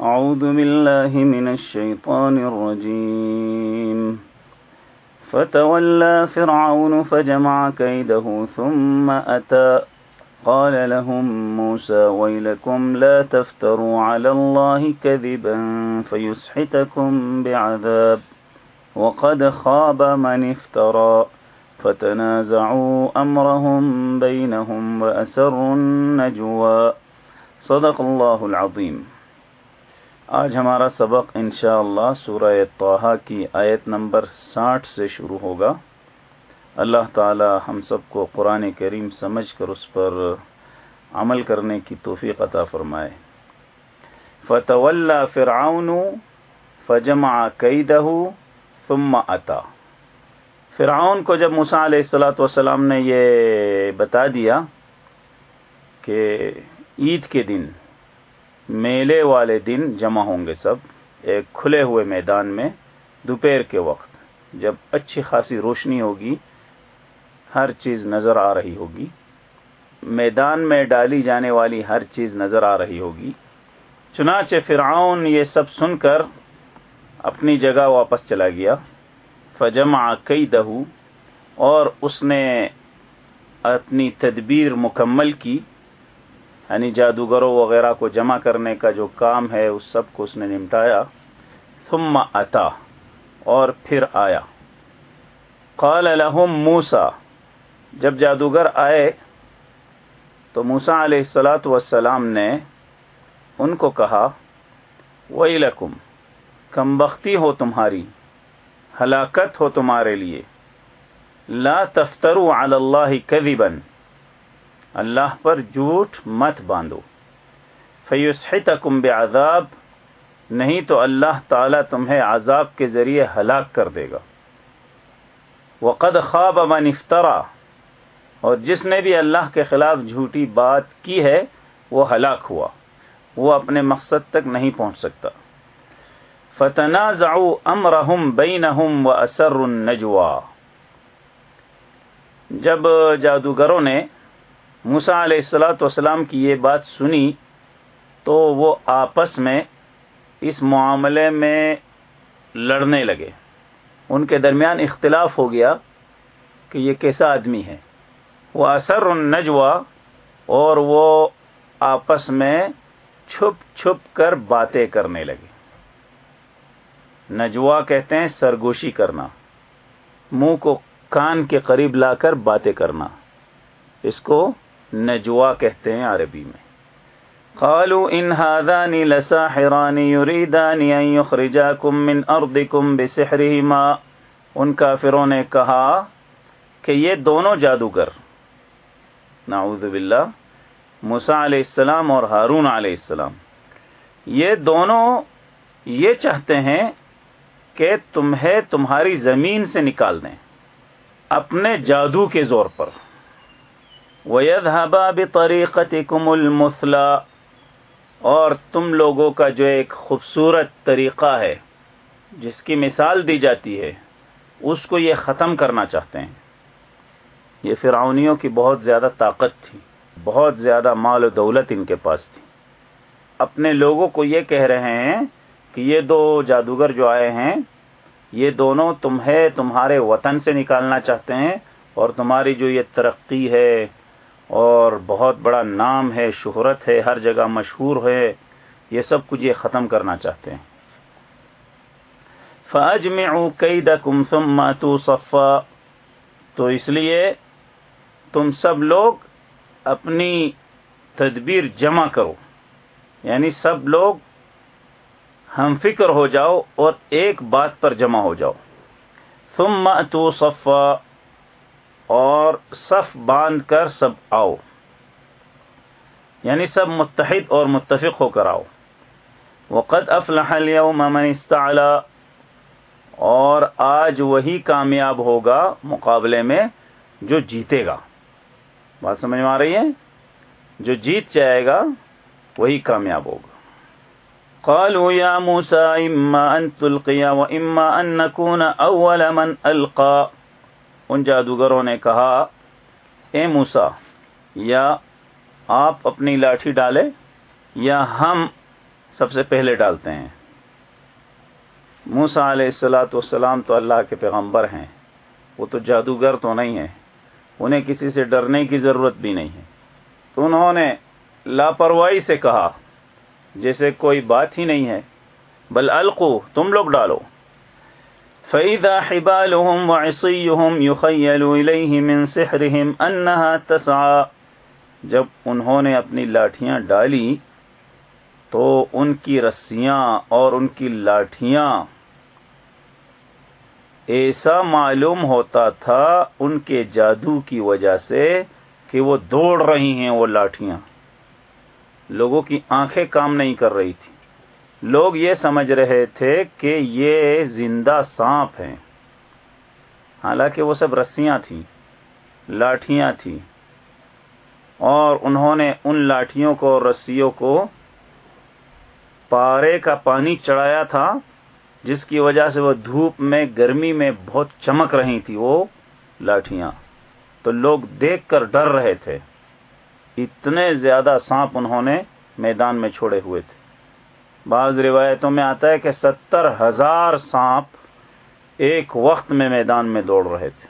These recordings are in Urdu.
أعوذ بالله من الشيطان الرجيم. فتولى فرعون فجمع كيده ثم أتى. قال لهم موسى ويلكم لا تفتروا على الله كذبا فيسحتكم بعذاب. وقد خاب من افترى. فتنازعوا أمرهم بينهم وأسروا النجوى. صدق الله العظيم. آج ہمارا سبق انشاءاللہ اللہ سورہ توحہ کی آیت نمبر ساٹھ سے شروع ہوگا۔ اللہ تعالی ہم سب کو قرآن کریم سمجھ کر اس پر عمل کرنے کی توفیق عطا فرمائے۔ فتح فرعون فجمع قیدہ ثم اتا۔ فرعون کو جب مسا علیہ السلاۃ والسلام نے یہ بتا دیا کہ عید کے دن میلے والے دن جمع ہوں گے سب، ایک کھلے ہوئے میدان میں، دوپہر کے وقت، جب اچھی خاصی روشنی ہوگی، ہر چیز نظر آ رہی ہوگی۔ میدان میں ڈالی جانے والی ہر چیز نظر آ رہی ہوگی۔ چنانچہ فرعون یہ سب سن کر اپنی جگہ واپس چلا گیا۔ فجمع کئی دہو اور اس نے اپنی تدبیر مکمل کی۔ یعنی جادوگروں وغیرہ کو جمع کرنے کا جو کام ہے، اس سب کو اس نے نمٹایا۔ ثم اتا، اور پھر آیا۔ قال لهم موسا جب جادوگر آئے، تو موسا علیہ السلاۃ وسلام نے ان کو کہا وہی لکم کم بختی ہو تمہاری، ہلاکت ہو تمہارے لیے۔ لا تفتروا علی اللہ کذبا۔ اللہ پر جھوٹ مت باندھو۔ فیوسحتکم بعذاب، نہیں تو اللہ تعالی تمہیں عذاب کے ذریعے ہلاک کر دے گا۔ وقد خواب من افطرا اور جس نے بھی اللہ کے خلاف جھوٹی بات کی ہے، وہ ہلاک ہوا۔ وہ اپنے مقصد تک نہیں پہنچ سکتا۔ فتنا ضاؤ ام رحم بین و اثر النجوا جب جادوگروں نے موسا علیہ السلاۃ والسلام کی یہ بات سنی تو وہ آپس میں اس معاملے میں لڑنے لگے۔ ان کے درمیان اختلاف ہو گیا کہ یہ کیسا آدمی ہے۔ وہ اثر النجوا اور وہ آپس میں چھپ چھپ کر باتیں کرنے لگے۔ نجوا کہتے ہیں سرگوشی کرنا، منہ کو کان کے قریب لا کر باتیں کرنا۔ اس کو نجوا کہتے ہیں عربی میں۔ قالوا ان هذان لساحران يريدان ان يخرجاكم من ارضكم بسحرهما۔ ان کافروں نے کہا کہ یہ دونوں جادوگر۔ نعوذ باللہ۔ موسیٰ علیہ السلام اور ہارون علیہ السلام۔ یہ دونوں یہ چاہتے ہیں کہ تمہیں تمہاری زمین سے نکال دیں۔ اپنے جادو کے زور پر۔ وَيَذْهَبَا بِطَرِيقَتِكُمُ الْمُثْلَى۔ اور تم لوگوں کا جو ایک خوبصورت طریقہ ہے، جس کی مثال دی جاتی ہے، اس کو یہ ختم کرنا چاہتے ہیں۔ یہ فرعونیوں کی بہت زیادہ طاقت تھی، بہت زیادہ مال و دولت ان کے پاس تھی۔ اپنے لوگوں کو یہ کہہ رہے ہیں کہ یہ دو جادوگر جو آئے ہیں، یہ دونوں تمہیں تمہارے وطن سے نکالنا چاہتے ہیں اور تمہاری جو یہ ترقی ہے اور بہت بڑا نام ہے، شہرت ہے، ہر جگہ مشہور ہے۔ یہ سب کچھ یہ ختم کرنا چاہتے ہیں۔ فج میں کئی دم سم صفا۔ تو اس لیے تم سب لوگ اپنی تدبیر جمع کرو۔ یعنی سب لوگ ہم فکر ہو جاؤ اور ایک بات پر جمع ہو جاؤ۔ ثم تو صفا۔ اور صف باندھ کر سب آؤ۔ یعنی سب متحد اور متفق ہو کر آؤ۔ وقت افلح اليوم من استعلا اور آج وہی کامیاب ہوگا مقابلے میں جو جیتے گا۔ بات سمجھ میں آ رہی ہے؟ جو جیت جائے گا، وہی کامیاب ہوگا۔ قالوا يا موسى اما ان تلقي واما ان نكون اول من القى ان جادوگروں نے کہا، اے موسا یا آپ اپنی لاٹھی ڈالے یا ہم سب سے پہلے ڈالتے ہیں. موسا علیہ السلاۃ والسلام تو اللہ کے پیغمبر ہیں، وہ تو جادوگر تو نہیں ہے انہیں کسی سے ڈرنے کی ضرورت بھی نہیں ہے۔ تو انہوں نے لاپرواہی سے کہا، جیسے کوئی بات ہی نہیں ہے، بل القو، تم لوگ ڈالو۔ فَإِذَا حِبَالُهُمْ وَعِصِيُّهُمْ يُخَيَّلُ إِلَيْهِ مِنْ سِحْرِهِمْ أَنَّهَا تَسْعَى جب انہوں نے اپنی لاٹھیاں ڈالی تو ان کی رسیاں اور ان کی لاٹھیاں ایسا معلوم ہوتا تھا ان کے جادو کی وجہ سے کہ وہ دوڑ رہی ہیں وہ لاٹھیاں۔ لوگوں کی آنکھیں کام نہیں کر رہی تھی لوگ یہ سمجھ رہے تھے کہ یہ زندہ سانپ ہیں۔ حالانکہ وہ سب رسیاں تھیں، لاٹھیاں تھیں۔ اور انہوں نے ان لاٹھیوں کو اور رسیوں کو پارے کا پانی چڑھایا تھا، جس کی وجہ سے وہ دھوپ میں، گرمی میں بہت چمک رہی تھی وہ لاٹھیاں۔ تو لوگ دیکھ کر ڈر رہے تھے۔ اتنے زیادہ سانپ انہوں نے میدان میں چھوڑے ہوئے تھے۔ بعض روایتوں میں آتا ہے کہ ستر ہزار سانپ ایک وقت میں میدان میں دوڑ رہے تھے۔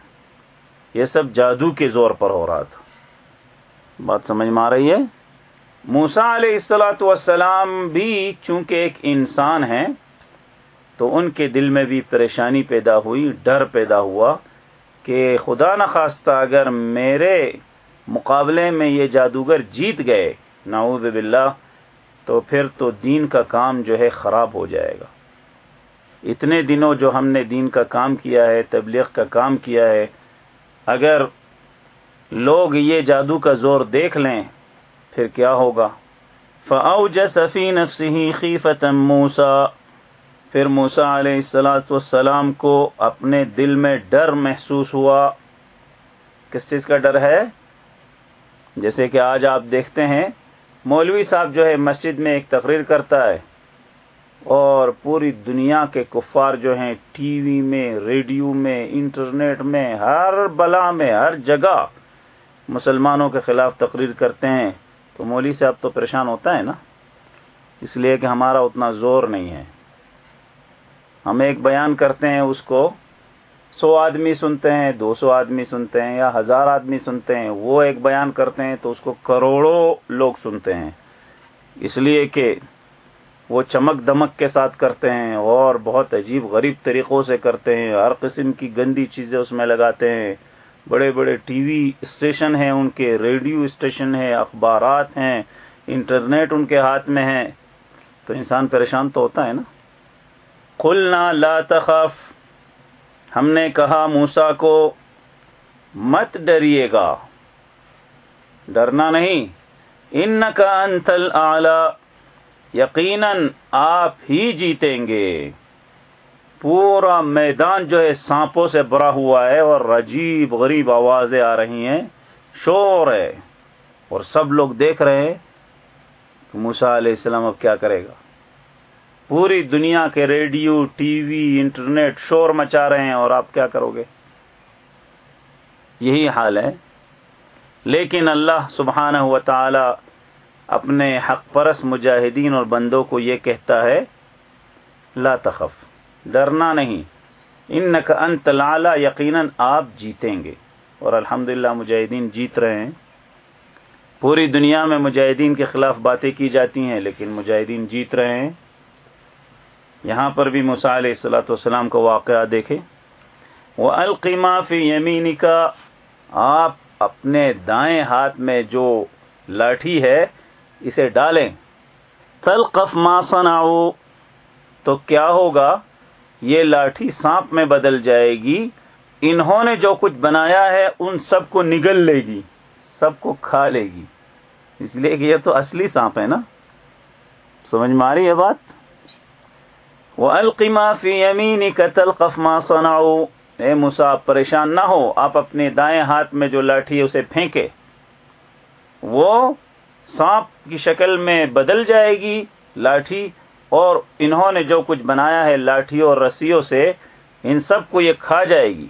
یہ سب جادو کے زور پر ہو رہا تھا۔ بات سمجھ میں آ رہی ہے؟ موسا علیہ السلاۃ والسلام بھی چونکہ ایک انسان ہے تو ان کے دل میں بھی پریشانی پیدا ہوئی، ڈر پیدا ہوا کہ خدا نخواستہ اگر میرے مقابلے میں یہ جادوگر جیت گئے۔ نعوذ باللہ تو پھر تو دین کا کام جو ہے خراب ہو جائے گا۔ اتنے دنوں جو ہم نے دین کا کام کیا ہے، تبلیغ کا کام کیا ہے، اگر لوگ یہ جادو کا زور دیکھ لیں، پھر کیا ہوگا؟ فاؤ جفی نفسی خیفت موسا پھر موسا علیہ السلاۃ والسلام کو اپنے دل میں ڈر محسوس ہوا۔ کس چیز کا ڈر ہے؟ جیسے کہ آج آپ دیکھتے ہیں مولوی صاحب جو ہے مسجد میں ایک تقریر کرتا ہے اور پوری دنیا کے کفار جو ہیں ٹی وی میں، ریڈیو میں، انٹرنیٹ میں، ہر بلا میں، ہر جگہ مسلمانوں کے خلاف تقریر کرتے ہیں۔ تو مولوی صاحب تو پریشان ہوتا ہے نا؟ اس لیے کہ ہمارا اتنا زور نہیں ہے۔ ہم ایک بیان کرتے ہیں اس کو۔ سو آدمی سنتے ہیں، دو سو آدمی سنتے ہیں یا ہزار آدمی سنتے ہیں، وہ ایک بیان کرتے ہیں تو اس کو کروڑوں لوگ سنتے ہیں۔ اس لیے کہ وہ چمک دمک کے ساتھ کرتے ہیں اور بہت عجیب غریب طریقوں سے کرتے ہیں۔ ہر قسم کی گندی چیزیں اس میں لگاتے ہیں۔ بڑے بڑے ٹی وی اسٹیشن ہیں ان کے، ریڈیو اسٹیشن ہیں، اخبارات ہیں، انٹرنیٹ ان کے ہاتھ میں ہے۔ تو انسان پریشان تو ہوتا ہے نا۔ کھلنا لا تخف۔ ہم نے کہا موسا کو، مت ڈریے گا۔ ڈرنا نہیں۔ ان کا انتل اعلی یقیناً آپ ہی جیتیں گے۔ پورا میدان جو ہے سانپوں سے بھرا ہوا ہے اور عجیب غریب آوازیں آ رہی ہیں۔ شور ہے۔ اور سب لوگ دیکھ رہے ہیں کہ موسا علیہ السلام اب کیا کرے گا۔ پوری دنیا کے ریڈیو، ٹی وی، انٹرنیٹ شور مچا رہے ہیں اور آپ کیا کرو گے؟ یہی حال ہے۔ لیکن اللہ سبحانہ و تعالی اپنے حق پرس مجاہدین اور بندوں کو یہ کہتا ہے، لا تخف، ڈرنا نہیں۔ ان کا انت لالا یقیناً آپ جیتیں گے۔ اور الحمد مجاہدین جیت رہے ہیں۔ پوری دنیا میں مجاہدین کے خلاف باتیں کی جاتی ہیں، لیکن مجاہدین جیت رہے ہیں۔ یہاں پر بھی علیہ السلاۃ والسلام کا واقعہ دیکھیں۔ وہ القیما فی یمینی کا آپ اپنے دائیں ہاتھ میں جو لاٹھی ہے، اسے ڈالیں۔ تلقف ما صنعو تو کیا ہوگا؟ یہ لاٹھی سانپ میں بدل جائے گی۔ انہوں نے جو کچھ بنایا ہے، ان سب کو نگل لے گی، سب کو کھا لے گی۔ اس لیے کہ یہ تو اصلی سانپ ہے نا؟ سمجھ میں آ رہی ہے بات؟ وہ القما فی یمینی کا تلقف ما صنعو اے مسا پریشان نہ ہو، آپ اپنے دائیں ہاتھ میں جو لاٹھی اسے پھینکے۔ وہ سانپ کی شکل میں بدل جائے گی لاٹھی، اور انہوں نے جو کچھ بنایا ہے لاٹھی اور رسیوں سے، ان سب کو یہ کھا جائے گی۔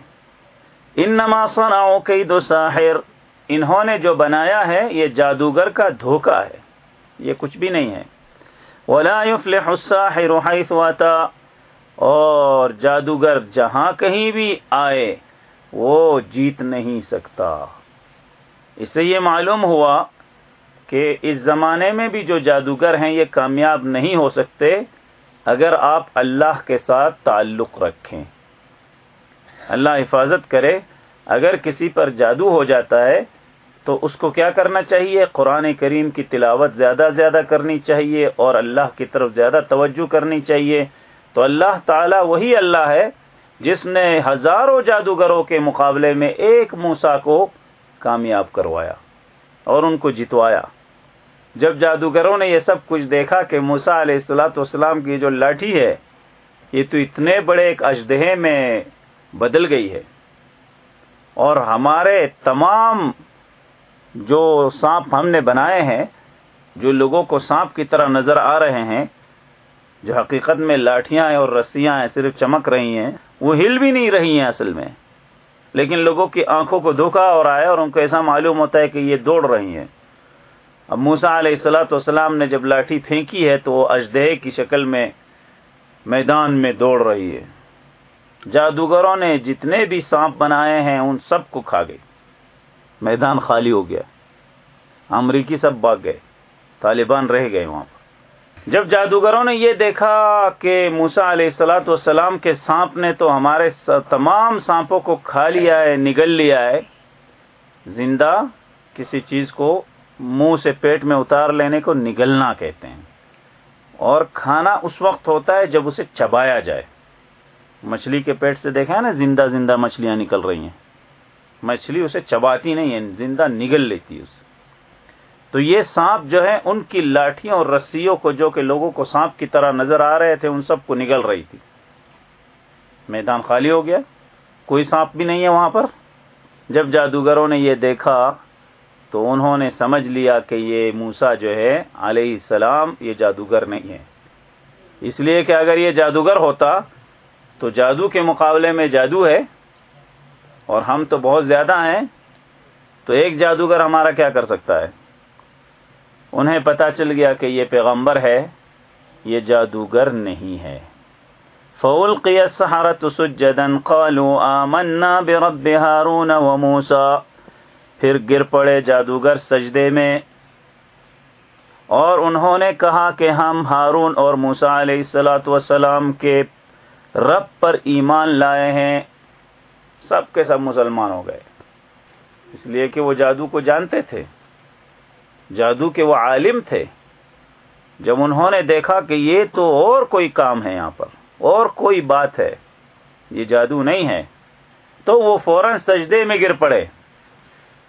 ان نما صنعو کئی دو ساحر۔ انہوں نے جو بنایا ہے، یہ جادوگر کا دھوکہ ہے۔ یہ کچھ بھی نہیں ہے۔ ولا يفلح الساحر حيث اتى اور جادوگر جہاں کہیں بھی آئے، وہ جیت نہیں سکتا۔ اس سے یہ معلوم ہوا کہ اس زمانے میں بھی جو جادوگر ہیں، یہ کامیاب نہیں ہو سکتے اگر آپ اللہ کے ساتھ تعلق رکھیں۔ اللہ حفاظت کرے، اگر کسی پر جادو ہو جاتا ہے تو اس کو کیا کرنا چاہیے؟ قرآن کریم کی تلاوت زیادہ زیادہ کرنی چاہیے اور اللہ کی طرف زیادہ توجہ کرنی چاہیے۔ تو اللہ تعالی وہی اللہ ہے جس نے ہزاروں جادوگروں کے مقابلے میں ایک موسا کو کامیاب کروایا اور ان کو جتوایا۔ جب جادوگروں نے یہ سب کچھ دیکھا کہ موسا علیہ السلاۃ والسلام کی جو لاٹھی ہے، یہ تو اتنے بڑے ایک اجدہے میں بدل گئی ہے۔ اور ہمارے تمام جو سانپ ہم نے بنائے ہیں، جو لوگوں کو سانپ کی طرح نظر آ رہے ہیں، جو حقیقت میں لاٹیاں ہیں اور رسیاں ہیں، صرف چمک رہی ہیں، وہ ہل بھی نہیں رہی ہیں اصل میں۔ لیکن لوگوں کی آنکھوں کو دھوکا اور آیا اور ان کو ایسا معلوم ہوتا ہے کہ یہ دوڑ رہی ہیں۔ اب موسا علیہ السلاۃ والسلام نے جب لاٹھی پھینکی ہے تو وہ اجدہ کی شکل میں میدان میں دوڑ رہی ہے۔ جادوگروں نے جتنے بھی سانپ بنائے ہیں، ان سب کو کھا گئے۔ میدان خالی ہو گیا۔ امریکی سب بھاگ گئے۔ طالبان رہ گئے وہاں پر۔ جب جادوگروں نے یہ دیکھا کہ موسا علیہ السلاۃ والسلام کے سانپ نے تو ہمارے تمام سانپوں کو کھا لیا ہے، نگل لیا ہے، زندہ کسی چیز کو منہ سے پیٹ میں اتار لینے کو نگلنا کہتے ہیں۔ اور کھانا اس وقت ہوتا ہے جب اسے چبایا جائے۔ مچھلی کے پیٹ سے دیکھا ہے نا، زندہ زندہ مچھلیاں نکل رہی ہیں۔ مچھلی اسے چباتی نہیں ہے، زندہ نگل لیتی اسے تو یہ سانپ جو ہے، ان کی لاٹھیوں اور رسیوں کو جو کہ لوگوں کو سانپ کی طرح نظر آ رہے تھے، ان سب کو نگل رہی تھی۔ میدان خالی ہو گیا۔ کوئی سانپ بھی نہیں ہے وہاں پر۔ جب جادوگروں نے یہ دیکھا، تو انہوں نے سمجھ لیا کہ یہ موسا جو ہے، علیہ السلام، یہ جادوگر نہیں ہے۔ اس لیے کہ اگر یہ جادوگر ہوتا، تو جادو کے مقابلے میں جادو ہے۔ اور ہم تو بہت زیادہ ہیں، تو ایک جادوگر ہمارا کیا کر سکتا ہے؟ انہیں پتا چل گیا کہ یہ پیغمبر ہے، یہ جادوگر نہیں ہے۔ فَأُلْقِيَ السَّحَرَةُ سُجَّدًا، قَالُوا آمَنَّا بِرَبِّ هَارُونَ وَمُوسَى۔ پھر گر پڑے جادوگر سجدے میں۔ اور انہوں نے کہا کہ ہم ہارون اور موسا علیہ السلاۃ وسلام کے رب پر ایمان لائے ہیں۔ سب کے سب مسلمان ہو گئے۔ اس لیے کہ وہ جادو کو جانتے تھے۔ جادو کے وہ عالم تھے۔ جب انہوں نے دیکھا کہ یہ تو اور کوئی کام ہے یہاں پر، اور کوئی بات ہے، یہ جادو نہیں ہے، تو وہ فوراً سجدے میں گر پڑے۔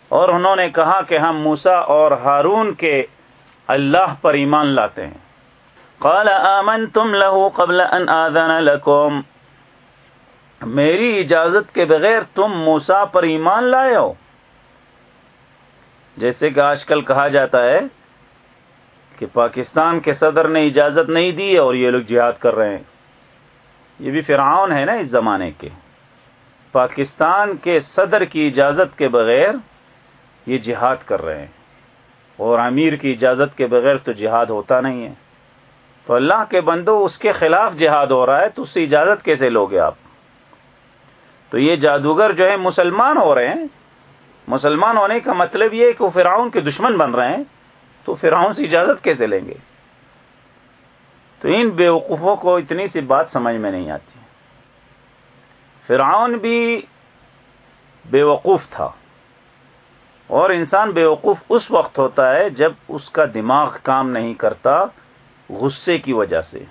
اور انہوں نے کہا کہ ہم موسا اور ہارون کے اللہ پر ایمان لاتے ہیں۔ قال آمنتم له قبل ان آذن لكم میری اجازت کے بغیر تم موسا پر ایمان لائے ہو۔ جیسے کہ آج کل کہا جاتا ہے کہ پاکستان کے صدر نے اجازت نہیں دی اور یہ لوگ جہاد کر رہے ہیں۔ یہ بھی فرعون ہے نا اس زمانے کے۔ پاکستان کے صدر کی اجازت کے بغیر یہ جہاد کر رہے ہیں۔ اور امیر کی اجازت کے بغیر تو جہاد ہوتا نہیں ہے۔ تو اللہ کے بندو اس کے خلاف جہاد ہو رہا ہے، تو اس سے اجازت کیسے لوگے آپ۔ تو یہ جادوگر جو ہے مسلمان ہو رہے ہیں، مسلمان ہونے کا مطلب یہ ہے کہ وہ فراؤن کے دشمن بن رہے ہیں، تو فراؤن سے اجازت کیسے لیں گے؟ تو ان بیوقوفوں کو اتنی سی بات سمجھ میں نہیں آتی۔ فرعون بھی بیوقوف تھا، اور انسان بیوقوف اس وقت ہوتا ہے جب اس کا دماغ کام نہیں کرتا غصے کی وجہ سے،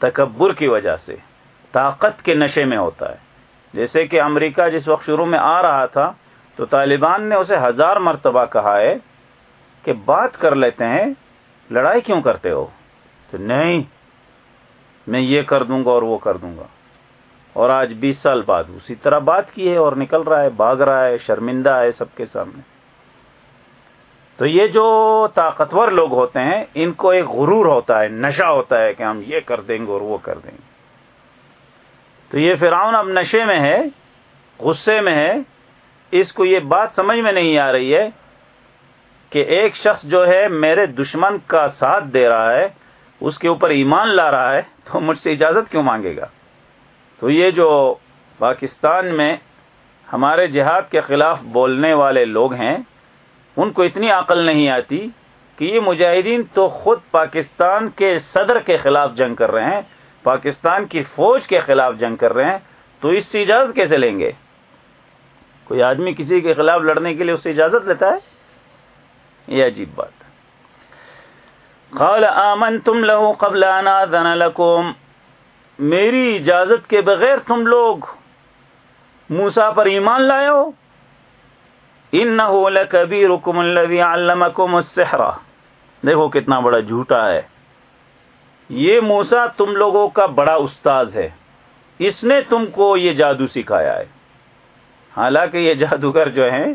تکبر کی وجہ سے، طاقت کے نشے میں ہوتا ہے۔ جیسے کہ امریکہ جس وقت شروع میں آ رہا تھا، تو طالبان نے اسے ہزار مرتبہ کہا ہے کہ بات کر لیتے ہیں، لڑائی کیوں کرتے ہو؟ تو نہیں، میں یہ کر دوں گا اور وہ کر دوں گا۔ اور آج بیس سال بعد اسی طرح بات کی ہے اور نکل رہا ہے، بھاگ رہا ہے، شرمندہ ہے سب کے سامنے۔ تو یہ جو طاقتور لوگ ہوتے ہیں، ان کو ایک غرور ہوتا ہے، نشہ ہوتا ہے کہ ہم یہ کر دیں گے اور وہ کر دیں گے۔ تو یہ فرعون اب نشے میں ہے، غصے میں ہے۔ اس کو یہ بات سمجھ میں نہیں آ رہی ہے کہ ایک شخص جو ہے میرے دشمن کا ساتھ دے رہا ہے، اس کے اوپر ایمان لا رہا ہے، تو مجھ سے اجازت کیوں مانگے گا؟ تو یہ جو پاکستان میں ہمارے جہاد کے خلاف بولنے والے لوگ ہیں، ان کو اتنی عقل نہیں آتی کہ یہ مجاہدین تو خود پاکستان کے صدر کے خلاف جنگ کر رہے ہیں۔ پاکستان کی فوج کے خلاف جنگ کر رہے ہیں، تو اس سے اجازت کیسے لیں گے؟ کوئی آدمی کسی کے خلاف لڑنے کے لیے اس سے اجازت لیتا ہے؟ یہ عجیب بات قال آمن تم لہو قبل لکم۔ میری اجازت کے بغیر تم لوگ موسا پر ایمان لائے ہو؟ ان نہ کبھی رکم البی دیکھو کتنا بڑا جھوٹا ہے۔ یہ موسا تم لوگوں کا بڑا استاذ ہے۔ اس نے تم کو یہ جادو سکھایا ہے۔ حالانکہ یہ جادوگر جو ہیں،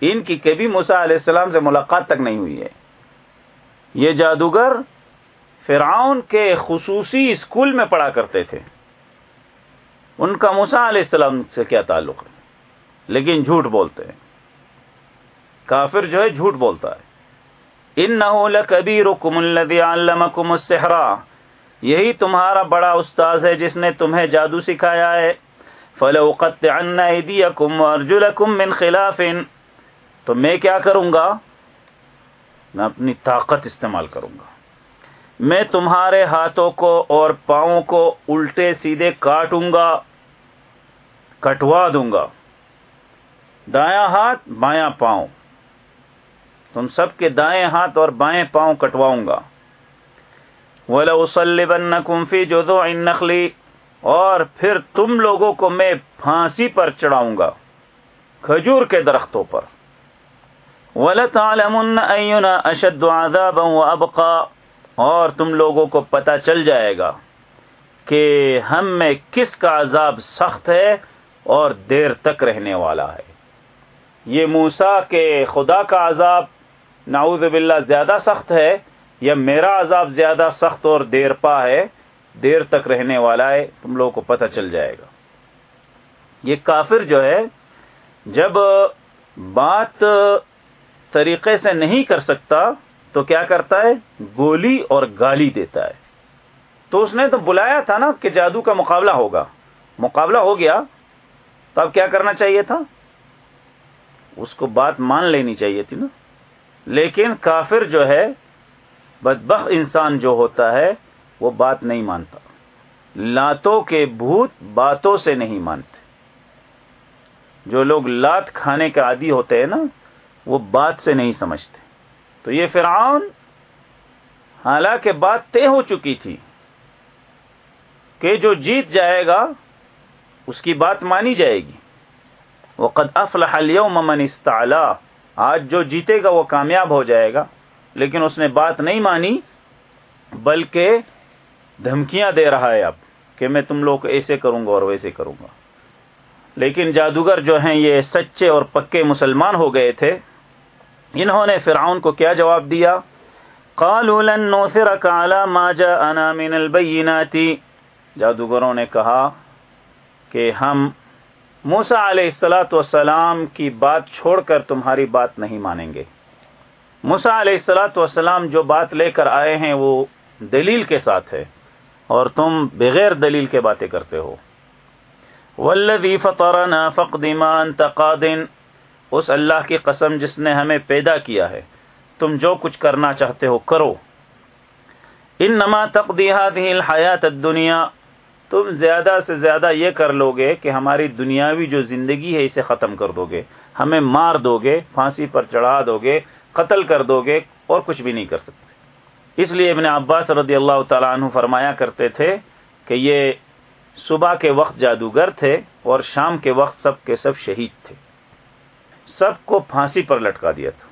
ان کی کبھی موسا علیہ السلام سے ملاقات تک نہیں ہوئی ہے۔ یہ جادوگر فرعون کے خصوصی اسکول میں پڑھا کرتے تھے۔ ان کا موسا علیہ السلام سے کیا تعلق ہے؟ لیکن جھوٹ بولتے ہیں۔ کافر جو ہے، جھوٹ بولتا ہے۔ ان نہ کبھی رکم الدی علمکم السحرا یہی تمہارا بڑا استاذ ہے جس نے تمہیں جادو سکھایا ہے. فلو قطعن ایدیکم وارجلکم من خلاف. تو میں کیا کروں گا؟ میں اپنی طاقت استعمال کروں گا. میں تمہارے ہاتھوں کو اور پاؤں کو الٹے سیدھے کاٹوں گا، کٹوا دوں گا۔ دایاں ہاتھ، بایاں پاؤں۔ تم سب کے دائیں ہاتھ اور بائیں پاؤں کٹواؤں گا۔ فِي جُذُوعِ النَّخْلِ، اور پھر تم لوگوں کو میں پھانسی پر چڑھاؤں گا کھجور کے درختوں پر۔ وَلَتَعْلَمُنَّ أَيُّنَا أَشَدُّ عَذَابًا وَأَبْقَى، اور تم لوگوں کو پتہ چل جائے گا کہ ہم میں کس کا عذاب سخت ہے اور دیر تک رہنے والا ہے۔ یہ موسا کے خدا کا عذاب نعوذ باللہ زیادہ سخت ہے یا میرا عذاب زیادہ سخت اور دیر پا ہے، دیر تک رہنے والا ہے، تم لوگوں کو پتہ چل جائے گا۔ یہ کافر جو ہے، جب بات طریقے سے نہیں کر سکتا، تو کیا کرتا ہے؟ گولی اور گالی دیتا ہے۔ تو اس نے تو بلایا تھا نا کہ جادو کا مقابلہ ہوگا۔ مقابلہ ہو گیا، تو اب کیا کرنا چاہیے تھا؟ اس کو بات مان لینی چاہیے تھی نا۔ لیکن کافر جو ہے بدبخ انسان جو ہوتا ہے، وہ بات نہیں مانتا۔ لاتوں کے بھوت باتوں سے نہیں مانتے۔ جو لوگ لات کھانے کے عادی ہوتے ہیں نا، وہ بات سے نہیں سمجھتے۔ تو یہ فرعون حالانکہ بات طے ہو چکی تھی کہ جو جیت جائے گا، اس کی بات مانی جائے گی۔ وہ قد افلح اليوم من استعلا آج جو جیتے گا وہ کامیاب ہو جائے گا۔ لیکن اس نے بات نہیں مانی، بلکہ دھمکیاں دے رہا ہے اب کہ میں تم لوگ ایسے کروں گا اور ویسے کروں گا۔ لیکن جادوگر جو ہیں، یہ سچے اور پکے مسلمان ہو گئے تھے۔ انہوں نے فرعون کو کیا جواب دیا؟ قالوا لن نوثرك على ما جاءنا من البينات۔ جادوگروں نے کہا کہ ہم موسا علیہ السلاۃ والسلام کی بات چھوڑ کر تمہاری بات نہیں مانیں گے۔ موسا علیہ السلاۃ والسلام جو بات لے کر آئے ہیں وہ دلیل کے ساتھ ہے اور تم بغیر دلیل کے باتیں کرتے ہو۔ ولدی فطرنا فقدما انت قادن اس اللہ کی قسم جس نے ہمیں پیدا کیا ہے، تم جو کچھ کرنا چاہتے ہو کرو۔ ان نما تقدی هذه الحیات تم زیادہ سے زیادہ یہ کر لو گے کہ ہماری دنیاوی جو زندگی ہے اسے ختم کر دو گے ہمیں مار دو گے پھانسی پر چڑھا دو گے قتل کر دو گے اور کچھ بھی نہیں کر سکتے۔ اس لیے ابن عباس رضی اللہ تعالیٰ عنہ فرمایا کرتے تھے کہ یہ صبح کے وقت جادوگر تھے اور شام کے وقت سب کے سب شہید تھے۔ سب کو پھانسی پر لٹکا دیا تھا۔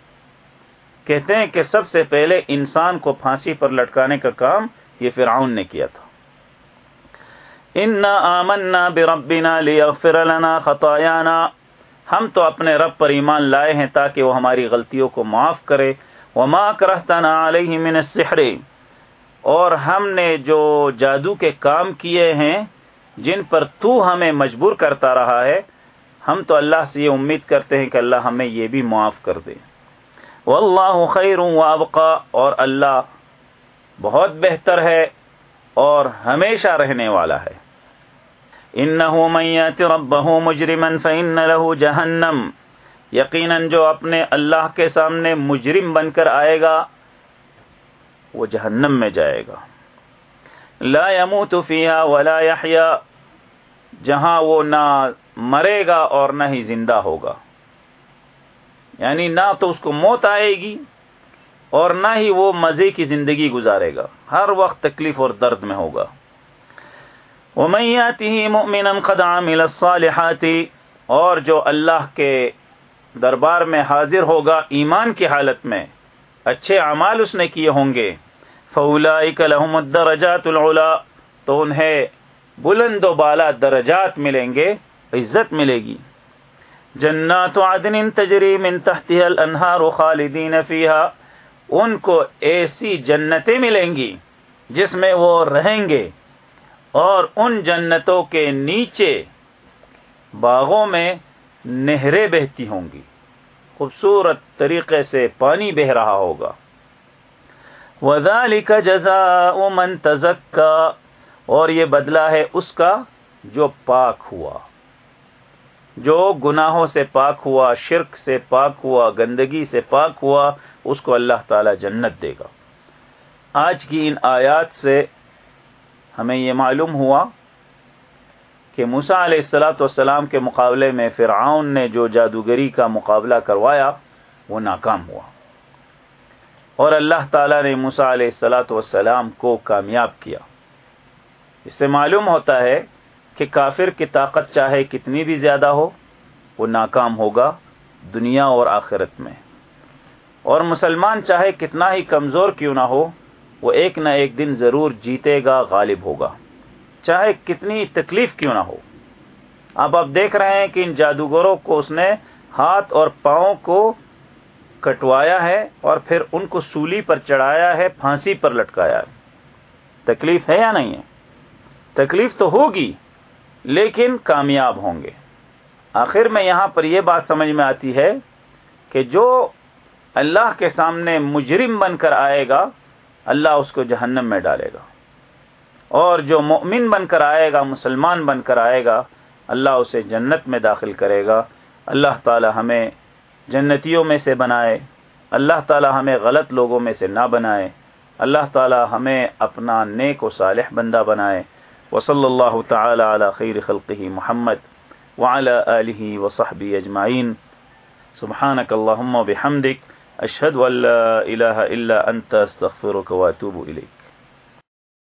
کہتے ہیں کہ سب سے پہلے انسان کو پھانسی پر لٹکانے کا کام یہ فرعون نے کیا تھا۔ آمنا بربنا لیغفر لنا خطایانا ہم تو اپنے رب پر ایمان لائے ہیں تاکہ وہ ہماری غلطیوں کو معاف کرے۔ وما کرہتنا علیہ من السحر۔ اور ہم نے جو جادو کے کام کیے ہیں، جن پر تو ہمیں مجبور کرتا رہا ہے، ہم تو اللہ سے یہ امید کرتے ہیں کہ اللہ ہمیں یہ بھی معاف کر دے۔ واللہ خیر وابقا اور اللہ بہت بہتر ہے۔ اور ہمیشہ رہنے والا ہے۔ انه من يات ربه مجرما فان له جهنم۔ یقینا جو اپنے اللہ کے سامنے مجرم بن کر آئے گا، وہ جہنم میں جائے گا۔ لا يموت فيها ولا يحيى جہاں وہ نہ مرے گا اور نہ ہی زندہ ہوگا۔ یعنی نہ تو اس کو موت آئے گی اور نہ ہی وہ مزے کی زندگی گزارے گا۔ ہر وقت تکلیف اور درد میں ہوگا۔ مؤمنا قد عمل الصالحات، اور جو اللہ کے دربار میں حاضر ہوگا ایمان کی حالت میں، اچھے اعمال اس نے کیے ہوں گے۔ فاولئک لهم الدرجات العلا تو انہیں بلند و بالا درجات ملیں گے، عزت ملے گی۔ جنات عدن تجری من تحتها الانہار خالدین فیها ان کو ایسی جنتیں ملیں گی جس میں وہ رہیں گے اور ان جنتوں کے نیچے باغوں میں نہریں بہتی ہوں گی۔ خوبصورت طریقے سے پانی بہ رہا ہوگا۔ وَذَلِكَ جَزَاءُ مَن تَزَكَّى۔ اور یہ بدلہ ہے اس کا جو پاک ہوا۔ جو گناہوں سے پاک ہوا، شرک سے پاک ہوا، گندگی سے پاک ہوا اس کو اللہ تعالی جنت دے گا۔ آج کی ان آیات سے ہمیں یہ معلوم ہوا کہ موسا علیہ السلاۃ والسلام کے مقابلے میں فرعون نے جو جادوگری کا مقابلہ کروایا، وہ ناکام ہوا۔ اور اللہ تعالی نے موسا علیہ السلاۃ والسلام کو کامیاب کیا۔ اس سے معلوم ہوتا ہے کہ کافر کی طاقت چاہے کتنی بھی زیادہ ہو، وہ ناکام ہوگا دنیا اور آخرت میں۔ اور مسلمان چاہے کتنا ہی کمزور کیوں نہ ہو، وہ ایک نہ ایک دن ضرور جیتے گا، غالب ہوگا۔ چاہے کتنی تکلیف کیوں نہ ہو۔ اب آپ دیکھ رہے ہیں کہ ان جادوگروں کو اس نے ہاتھ اور پاؤں کو کٹوایا ہے اور پھر ان کو سولی پر چڑھایا ہے، پھانسی پر لٹکایا ہے۔ تکلیف ہے یا نہیں ہے؟ تکلیف تو ہوگی، لیکن کامیاب ہوں گے۔ آخر میں یہاں پر یہ بات سمجھ میں آتی ہے کہ جو اللہ کے سامنے مجرم بن کر آئے گا، اللہ اس کو جہنم میں ڈالے گا۔ اور جو مؤمن بن کر آئے گا، مسلمان بن کر آئے گا، اللہ اسے جنت میں داخل کرے گا۔ اللہ تعالی ہمیں جنتیوں میں سے بنائے، اللہ تعالی ہمیں غلط لوگوں میں سے نہ بنائے۔ اللہ تعالی ہمیں اپنا نیک و صالح بندہ بنائے۔ وصلی اللہ تعالی علی خیر خلقہ محمد وعلى آلہ وصحبہ اجمعین۔ سبحانک اللہم و بحمدک اشهد ان لا اله الا انت استغفرك واتوب الیک